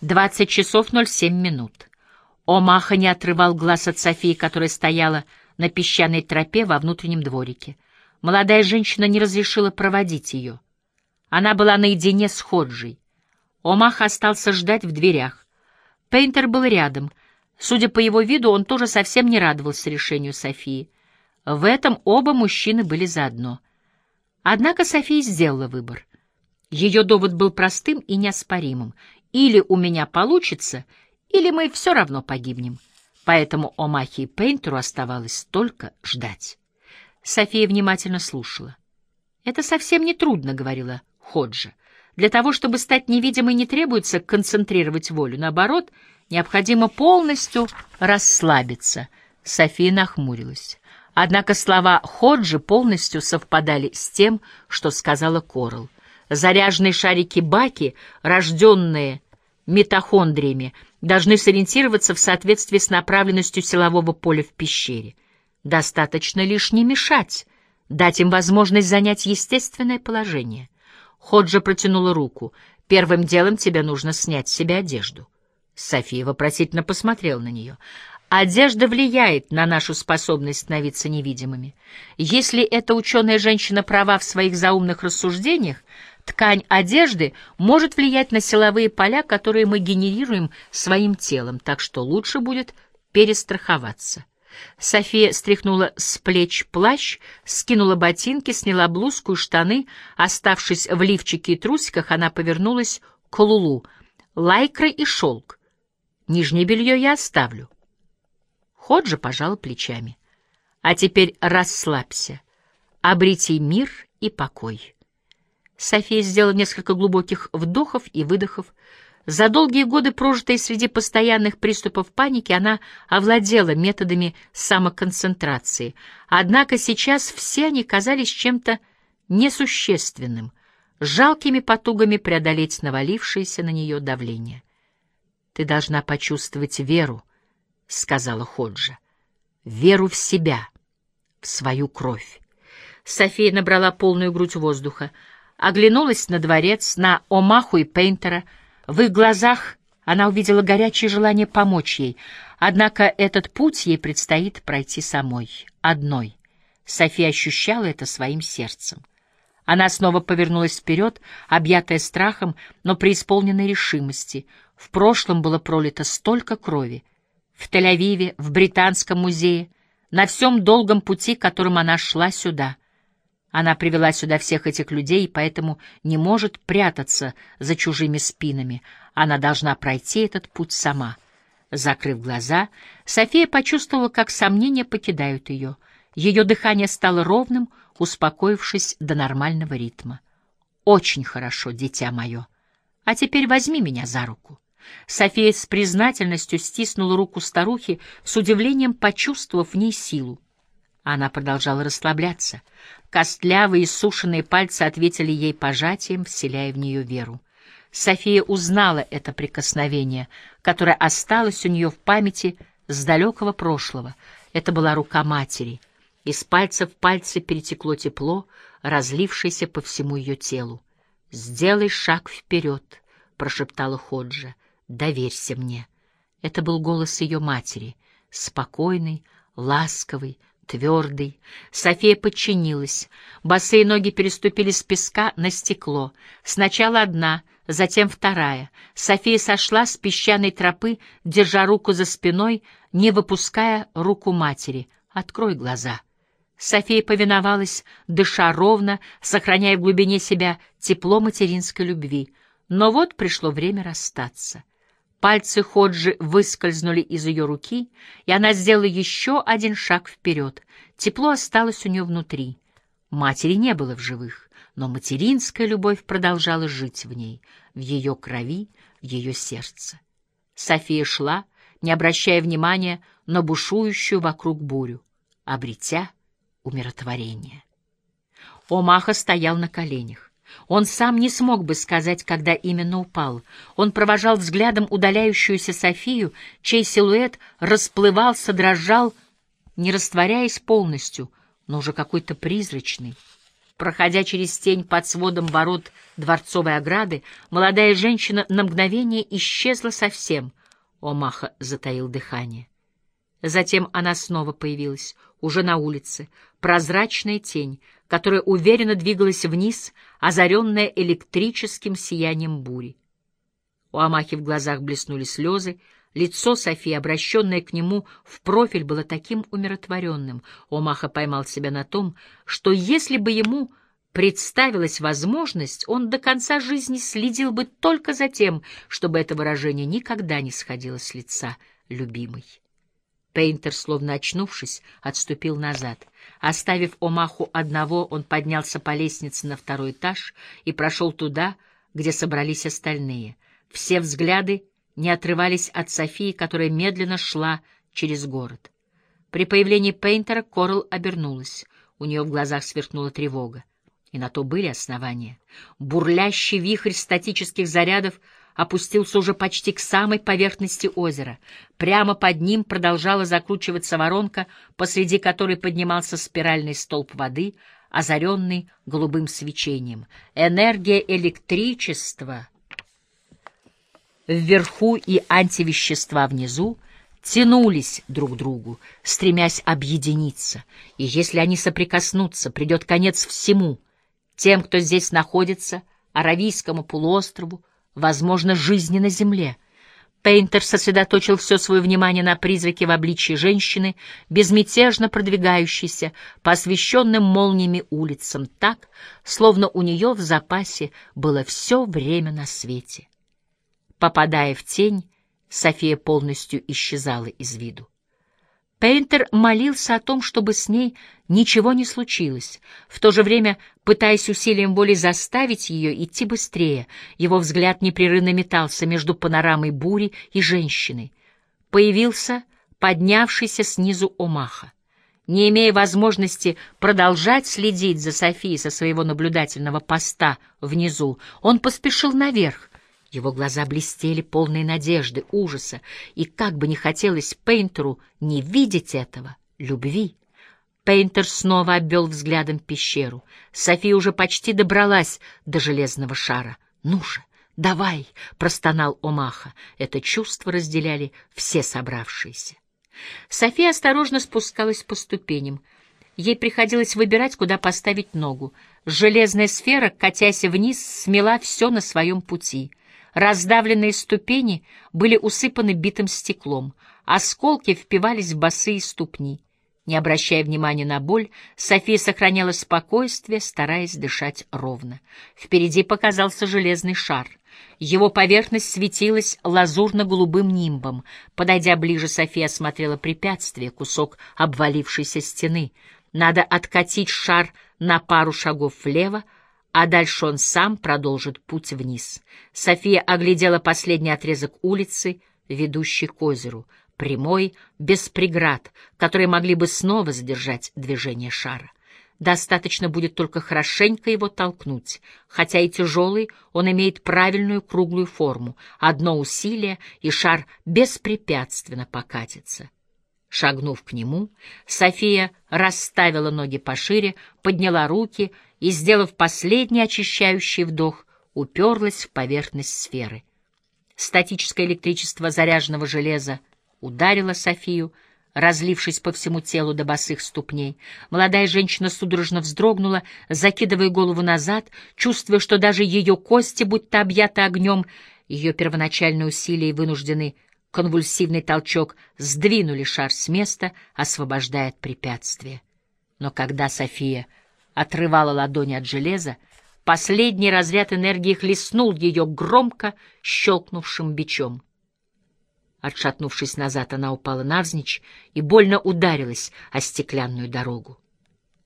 Двадцать часов ноль семь минут. Омаха не отрывал глаз от Софии, которая стояла на песчаной тропе во внутреннем дворике. Молодая женщина не разрешила проводить ее. Она была наедине с Ходжей. Омаха остался ждать в дверях. Пейнтер был рядом. Судя по его виду, он тоже совсем не радовался решению Софии. В этом оба мужчины были заодно. Однако София сделала выбор. Ее довод был простым и неоспоримым. Или у меня получится, или мы все равно погибнем. Поэтому Омахе и Пейнтеру оставалось только ждать. София внимательно слушала. «Это совсем не трудно», — говорила Ходжа. «Для того, чтобы стать невидимой, не требуется концентрировать волю. Наоборот, необходимо полностью расслабиться». София нахмурилась. Однако слова Ходжи полностью совпадали с тем, что сказала Корл. Заряженные шарики Баки, рожденные митохондриями, должны сориентироваться в соответствии с направленностью силового поля в пещере. Достаточно лишь не мешать, дать им возможность занять естественное положение. Ходжа протянула руку. «Первым делом тебе нужно снять с себя одежду». София вопросительно посмотрела на нее. Одежда влияет на нашу способность становиться невидимыми. Если эта ученая женщина права в своих заумных рассуждениях, ткань одежды может влиять на силовые поля, которые мы генерируем своим телом, так что лучше будет перестраховаться. София стряхнула с плеч плащ, скинула ботинки, сняла блузку и штаны. Оставшись в лифчике и трусиках, она повернулась к Лулу. Лайкра и шелк. Нижнее белье я оставлю. Ходжа пожал плечами. А теперь расслабься. Обрите мир и покой. София сделала несколько глубоких вдохов и выдохов. За долгие годы, прожитые среди постоянных приступов паники, она овладела методами самоконцентрации. Однако сейчас все они казались чем-то несущественным, жалкими потугами преодолеть навалившееся на нее давление. «Ты должна почувствовать веру», — сказала Ходжа, — «веру в себя, в свою кровь». София набрала полную грудь воздуха, оглянулась на дворец, на Омаху и Пейнтера — в их глазах она увидела горячее желание помочь ей, однако этот путь ей предстоит пройти самой, одной. София ощущала это своим сердцем. Она снова повернулась вперед, объятая страхом, но преисполненной решимости. В прошлом было пролито столько крови. В Тель-Авиве, в Британском музее, на всем долгом пути, которым она шла сюда — она привела сюда всех этих людей, поэтому не может прятаться за чужими спинами. Она должна пройти этот путь сама. Закрыв глаза, София почувствовала, как сомнения покидают ее. Ее дыхание стало ровным, успокоившись до нормального ритма. «Очень хорошо, дитя мое. А теперь возьми меня за руку». София с признательностью стиснула руку старухи, с удивлением почувствовав в ней силу. Она продолжала расслабляться. Костлявые сушеные пальцы ответили ей пожатием, вселяя в нее веру. София узнала это прикосновение, которое осталось у нее в памяти с далекого прошлого. Это была рука матери. Из пальца в пальцы перетекло тепло, разлившееся по всему ее телу. «Сделай шаг вперед», — прошептала Ходжа. «Доверься мне». Это был голос ее матери, спокойный, ласковый, твердый. София подчинилась. Босые ноги переступили с песка на стекло. Сначала одна, затем вторая. София сошла с песчаной тропы, держа руку за спиной, не выпуская руку матери. «Открой глаза». София повиновалась, дыша ровно, сохраняя в глубине себя тепло материнской любви. Но вот пришло время расстаться. Пальцы Ходжи выскользнули из ее руки, и она сделала еще один шаг вперед. Тепло осталось у нее внутри. Матери не было в живых, но материнская любовь продолжала жить в ней, в ее крови, в ее сердце. София шла, не обращая внимания на бушующую вокруг бурю, обретя умиротворение. Омаха стоял на коленях. Он сам не смог бы сказать, когда именно упал. Он провожал взглядом удаляющуюся Софию, чей силуэт расплывался, дрожал, не растворяясь полностью, но уже какой-то призрачный. Проходя через тень под сводом ворот дворцовой ограды, молодая женщина на мгновение исчезла совсем. Омаха затаил дыхание. Затем она снова появилась, уже на улице, прозрачная тень, которая уверенно двигалась вниз, озаренная электрическим сиянием бури. У Амахи в глазах блеснули слезы, лицо Софии, обращенное к нему в профиль, было таким умиротворенным. Омаха поймал себя на том, что если бы ему представилась возможность, он до конца жизни следил бы только за тем, чтобы это выражение никогда не сходило с лица любимой. Пейнтер, словно очнувшись, отступил назад. Оставив Омаху одного, он поднялся по лестнице на второй этаж и прошел туда, где собрались остальные. Все взгляды не отрывались от Софии, которая медленно шла через город. При появлении Пейнтера Корл обернулась. У нее в глазах сверкнула тревога. И на то были основания. Бурлящий вихрь статических зарядов — опустился уже почти к самой поверхности озера. Прямо под ним продолжала закручиваться воронка, посреди которой поднимался спиральный столб воды, озаренный голубым свечением. Энергия электричества вверху и антивещества внизу тянулись друг к другу, стремясь объединиться, и если они соприкоснутся, придет конец всему, тем, кто здесь находится, Аравийскому полуострову, возможно, жизни на земле. Пейнтер сосредоточил все свое внимание на призраке в обличье женщины, безмятежно продвигающейся по освещенным молниями улицам так, словно у нее в запасе было все время на свете. Попадая в тень, София полностью исчезала из виду. Пейнтер молился о том, чтобы с ней ничего не случилось, в то же время пытаясь усилием воли заставить ее идти быстрее. Его взгляд непрерывно метался между панорамой бури и женщиной. Появился поднявшийся снизу Омаха. Не имея возможности продолжать следить за Софией со своего наблюдательного поста внизу, он поспешил наверх, его глаза блестели, полные надежды, ужаса, и как бы не хотелось Пейнтеру не видеть этого, любви. Пейнтер снова обвел взглядом пещеру. София уже почти добралась до железного шара. «Ну же, давай!» — простонал Омаха. Это чувство разделяли все собравшиеся. София осторожно спускалась по ступеням. Ей приходилось выбирать, куда поставить ногу. Железная сфера, катясь вниз, смела все на своем пути — Раздавленные ступени были усыпаны битым стеклом, осколки впивались в босые ступни. Не обращая внимания на боль, София сохраняла спокойствие, стараясь дышать ровно. Впереди показался железный шар. Его поверхность светилась лазурно-голубым нимбом. Подойдя ближе, София осмотрела препятствие, кусок обвалившейся стены. Надо откатить шар на пару шагов влево, а дальше он сам продолжит путь вниз. София оглядела последний отрезок улицы, ведущий к озеру, прямой, без преград, которые могли бы снова задержать движение шара. Достаточно будет только хорошенько его толкнуть. Хотя и тяжелый, он имеет правильную круглую форму. Одно усилие, и шар беспрепятственно покатится. Шагнув к нему, София расставила ноги пошире, подняла руки и, сделав последний очищающий вдох, уперлась в поверхность сферы. Статическое электричество заряженного железа ударило Софию, разлившись по всему телу до босых ступней. Молодая женщина судорожно вздрогнула, закидывая голову назад, чувствуя, что даже ее кости, будто объяты огнем, ее первоначальные усилия вынуждены конвульсивный толчок сдвинули шар с места, освобождая от препятствия. Но когда София отрывала ладони от железа, последний разряд энергии хлестнул ее громко щелкнувшим бичом. Отшатнувшись назад, она упала навзничь и больно ударилась о стеклянную дорогу.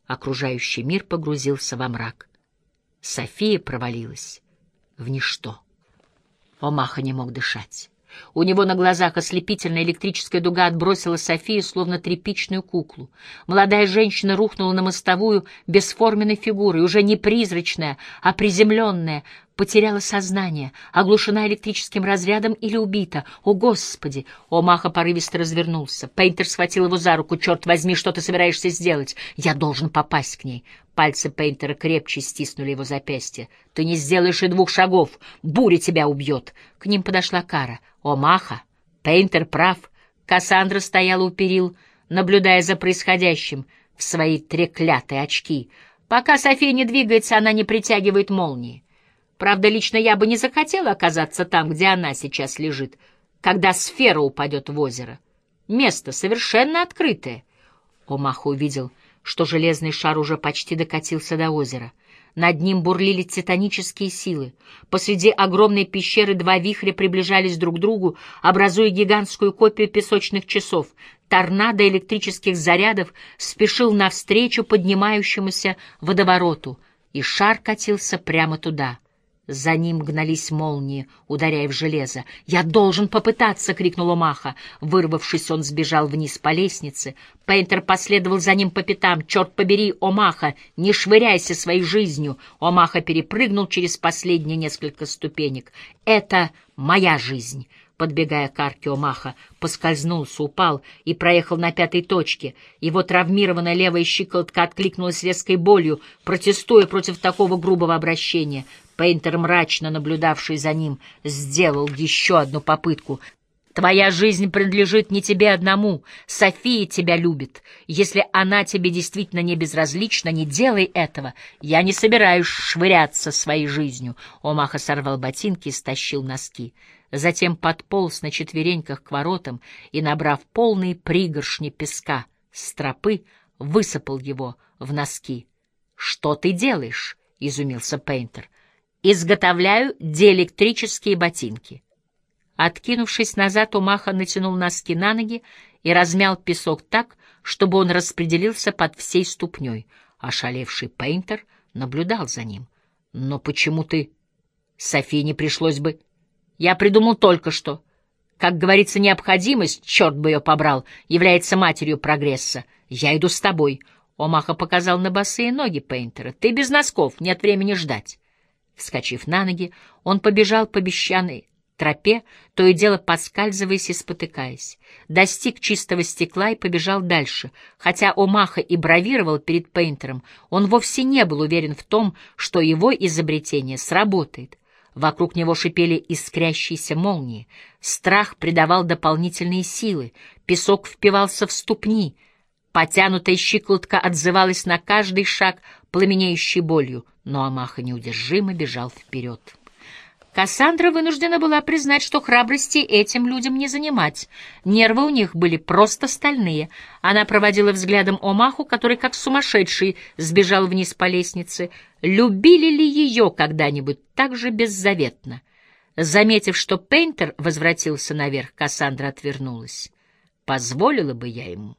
Окружающий мир погрузился во мрак. София провалилась в ничто. Омаха не мог дышать. У него на глазах ослепительная электрическая дуга отбросила Софию, словно тряпичную куклу. Молодая женщина рухнула на мостовую бесформенной фигурой, уже не призрачная, а приземленная, потеряла сознание, оглушена электрическим разрядом или убита. О, Господи! Омаха порывисто развернулся. Пейнтер схватил его за руку. «Черт возьми, что ты собираешься сделать? Я должен попасть к ней». Пальцы Пейнтера крепче стиснули его запястье. «Ты не сделаешь и двух шагов. Буря тебя убьет». К ним подошла Кара. «Омаха! Пейнтер прав». Кассандра стояла у перил, наблюдая за происходящим в свои треклятые очки. Пока София не двигается, она не притягивает молнии. Правда, лично я бы не захотела оказаться там, где она сейчас лежит, когда сфера упадет в озеро. Место совершенно открытое. Омаха увидел, что железный шар уже почти докатился до озера. Над ним бурлили титанические силы. Посреди огромной пещеры два вихря приближались друг к другу, образуя гигантскую копию песочных часов. Торнадо электрических зарядов спешил навстречу поднимающемуся водовороту, и шар катился прямо туда — за ним гнались молнии, ударяя в железо. «Я должен попытаться!» — крикнул Омаха. Вырвавшись, он сбежал вниз по лестнице. Пейнтер последовал за ним по пятам. «Черт побери, Омаха! Не швыряйся своей жизнью!» Омаха перепрыгнул через последние несколько ступенек. «Это моя жизнь!» Подбегая к арке Омаха, поскользнулся, упал и проехал на пятой точке. Его травмированная левая щиколотка откликнулась резкой болью, протестуя против такого грубого обращения. Пейнтер, мрачно наблюдавший за ним, сделал еще одну попытку. «Твоя жизнь принадлежит не тебе одному. София тебя любит. Если она тебе действительно не безразлична, не делай этого. Я не собираюсь швыряться своей жизнью». Омаха сорвал ботинки и стащил носки. Затем подполз на четвереньках к воротам и, набрав полные пригоршни песка с тропы, высыпал его в носки. «Что ты делаешь?» — изумился Пейнтер. Изготовляю диэлектрические ботинки. Откинувшись назад, Умаха натянул носки на ноги и размял песок так, чтобы он распределился под всей ступней. Ошалевший Пейнтер наблюдал за ним. «Но почему ты...» «Софии не пришлось бы...» «Я придумал только что...» Как говорится, необходимость, черт бы ее побрал, является матерью прогресса. Я иду с тобой. Омаха показал на босые ноги Пейнтера. Ты без носков, нет времени ждать. Вскочив на ноги, он побежал по песчаной тропе, то и дело поскальзываясь и спотыкаясь. Достиг чистого стекла и побежал дальше. Хотя Омаха и бравировал перед Пейнтером, он вовсе не был уверен в том, что его изобретение сработает. Вокруг него шипели искрящиеся молнии. Страх придавал дополнительные силы. Песок впивался в ступни. Потянутая щиколотка отзывалась на каждый шаг пламенеющей болью но Амаха неудержимо бежал вперед. Кассандра вынуждена была признать, что храбрости этим людям не занимать. Нервы у них были просто стальные. Она проводила взглядом Омаху, который, как сумасшедший, сбежал вниз по лестнице. Любили ли ее когда-нибудь так же беззаветно? Заметив, что Пейнтер возвратился наверх, Кассандра отвернулась. Позволила бы я ему.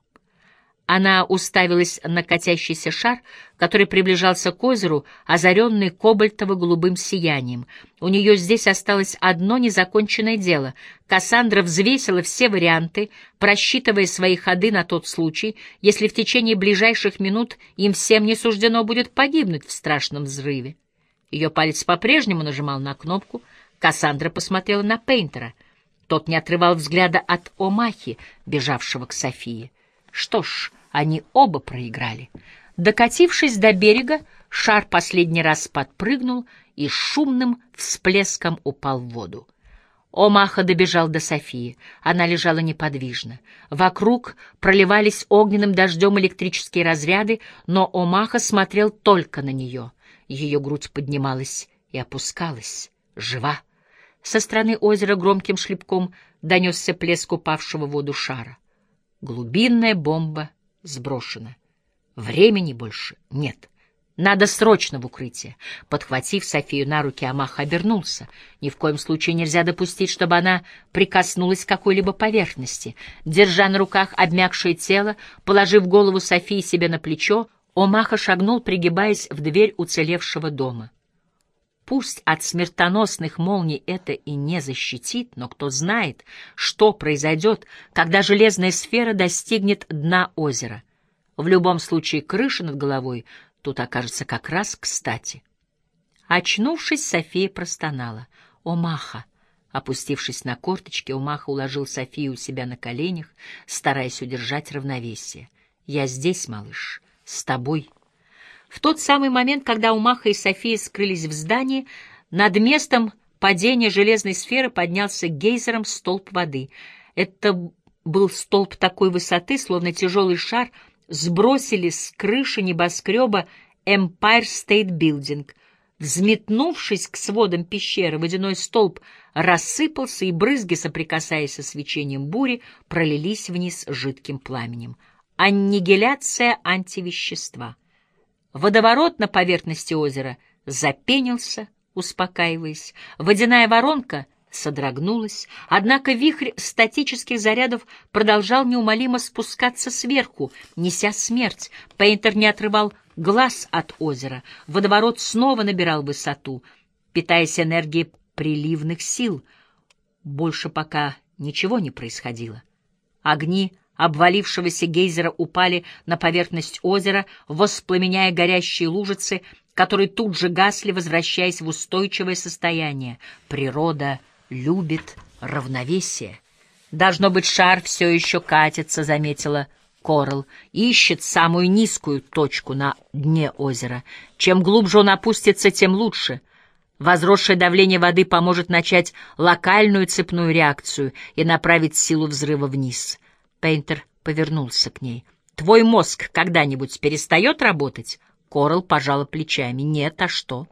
Она уставилась на катящийся шар, который приближался к озеру, озаренный кобальтово-голубым сиянием. У нее здесь осталось одно незаконченное дело. Кассандра взвесила все варианты, просчитывая свои ходы на тот случай, если в течение ближайших минут им всем не суждено будет погибнуть в страшном взрыве. Ее палец по-прежнему нажимал на кнопку. Кассандра посмотрела на Пейнтера. Тот не отрывал взгляда от Омахи, бежавшего к Софии. Что ж, они оба проиграли. Докатившись до берега, шар последний раз подпрыгнул и шумным всплеском упал в воду. Омаха добежал до Софии. Она лежала неподвижно. Вокруг проливались огненным дождем электрические разряды, но Омаха смотрел только на нее. Ее грудь поднималась и опускалась. Жива. Со стороны озера громким шлепком донесся плеск упавшего в воду шара. Глубинная бомба сброшена. Времени больше нет. Надо срочно в укрытие. Подхватив Софию на руки, Амах обернулся. Ни в коем случае нельзя допустить, чтобы она прикоснулась к какой-либо поверхности. Держа на руках обмякшее тело, положив голову Софии себе на плечо, Омаха шагнул, пригибаясь в дверь уцелевшего дома. Пусть от смертоносных молний это и не защитит, но кто знает, что произойдет, когда железная сфера достигнет дна озера. В любом случае крыша над головой тут окажется как раз кстати. Очнувшись, София простонала. «О, Маха!» Опустившись на корточки, Умаха уложил Софию у себя на коленях, стараясь удержать равновесие. «Я здесь, малыш, с тобой». В тот самый момент, когда Умаха и София скрылись в здании, над местом падения железной сферы поднялся гейзером столб воды. Это был столб такой высоты, словно тяжелый шар сбросили с крыши небоскреба Empire State Building — Взметнувшись к сводам пещеры, водяной столб рассыпался, и брызги, соприкасаясь со свечением бури, пролились вниз жидким пламенем. Аннигиляция антивещества. Водоворот на поверхности озера запенился, успокаиваясь. Водяная воронка содрогнулась, однако вихрь статических зарядов продолжал неумолимо спускаться сверху, неся смерть. Пейнтер не отрывал глаз от озера. Водоворот снова набирал высоту, питаясь энергией приливных сил. Больше пока ничего не происходило. Огни обвалившегося гейзера упали на поверхность озера, воспламеняя горящие лужицы, которые тут же гасли, возвращаясь в устойчивое состояние. Природа любит равновесие. Должно быть, шар все еще катится, заметила Коралл, ищет самую низкую точку на дне озера. Чем глубже он опустится, тем лучше. Возросшее давление воды поможет начать локальную цепную реакцию и направить силу взрыва вниз. Пейнтер повернулся к ней. «Твой мозг когда-нибудь перестает работать?» Коралл пожала плечами. «Нет, а что?»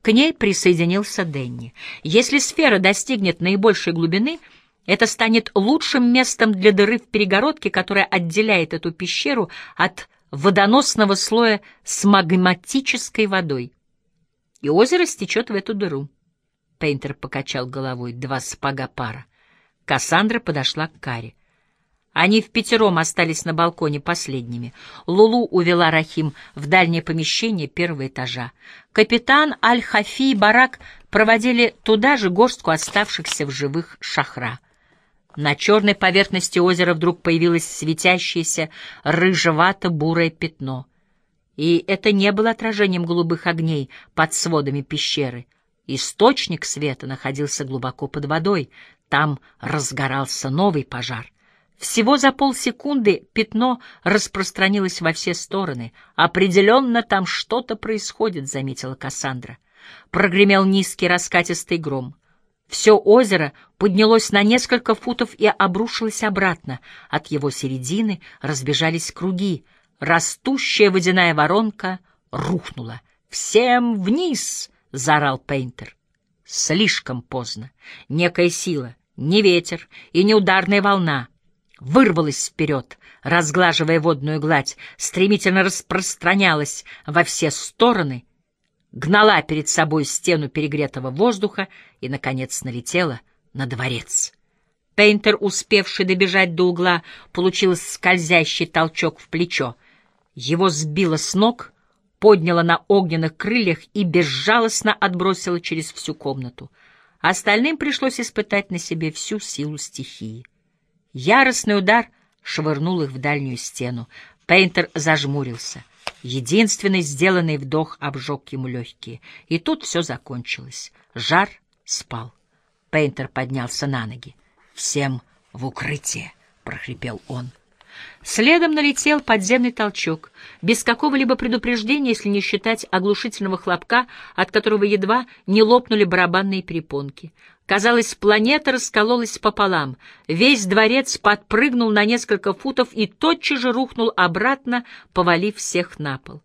К ней присоединился Денни. «Если сфера достигнет наибольшей глубины...» Это станет лучшим местом для дыры в перегородке, которая отделяет эту пещеру от водоносного слоя с магматической водой. И озеро стечет в эту дыру. Пейнтер покачал головой. Два сапога пара. Кассандра подошла к Каре. Они в пятером остались на балконе последними. Лулу увела Рахим в дальнее помещение первого этажа. Капитан Аль-Хафи и Барак проводили туда же горстку оставшихся в живых шахра — на черной поверхности озера вдруг появилось светящееся рыжевато-бурое пятно. И это не было отражением голубых огней под сводами пещеры. Источник света находился глубоко под водой, там разгорался новый пожар. Всего за полсекунды пятно распространилось во все стороны. «Определенно там что-то происходит», — заметила Кассандра. Прогремел низкий раскатистый гром. Все озеро поднялось на несколько футов и обрушилось обратно. От его середины разбежались круги. Растущая водяная воронка рухнула. «Всем вниз!» — заорал Пейнтер. Слишком поздно. Некая сила, не ветер и не ударная волна вырвалась вперед, разглаживая водную гладь, стремительно распространялась во все стороны — гнала перед собой стену перегретого воздуха и, наконец, налетела на дворец. Пейнтер, успевший добежать до угла, получил скользящий толчок в плечо. Его сбило с ног, подняло на огненных крыльях и безжалостно отбросило через всю комнату. Остальным пришлось испытать на себе всю силу стихии. Яростный удар швырнул их в дальнюю стену. Пейнтер зажмурился. Единственный сделанный вдох обжег ему легкие. И тут все закончилось. Жар спал. Пейнтер поднялся на ноги. «Всем в укрытие!» — прохрипел он. Следом налетел подземный толчок, без какого-либо предупреждения, если не считать оглушительного хлопка, от которого едва не лопнули барабанные перепонки. Казалось, планета раскололась пополам. Весь дворец подпрыгнул на несколько футов и тотчас же рухнул обратно, повалив всех на пол.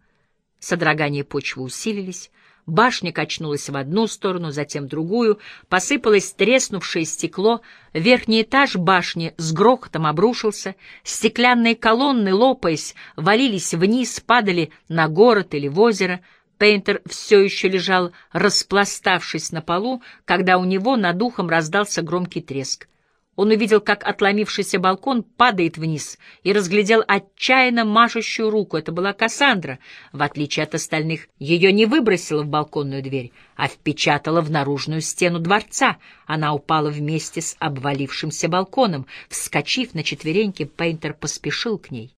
Содрогания почвы усилились, башня качнулась в одну сторону, затем в другую, посыпалось треснувшее стекло, верхний этаж башни с грохотом обрушился, стеклянные колонны, лопаясь, валились вниз, падали на город или в озеро — Пейнтер все еще лежал, распластавшись на полу, когда у него над ухом раздался громкий треск. Он увидел, как отломившийся балкон падает вниз, и разглядел отчаянно машущую руку. Это была Кассандра. В отличие от остальных, ее не выбросило в балконную дверь, а впечатало в наружную стену дворца. Она упала вместе с обвалившимся балконом. Вскочив на четвереньки, Пейнтер поспешил к ней.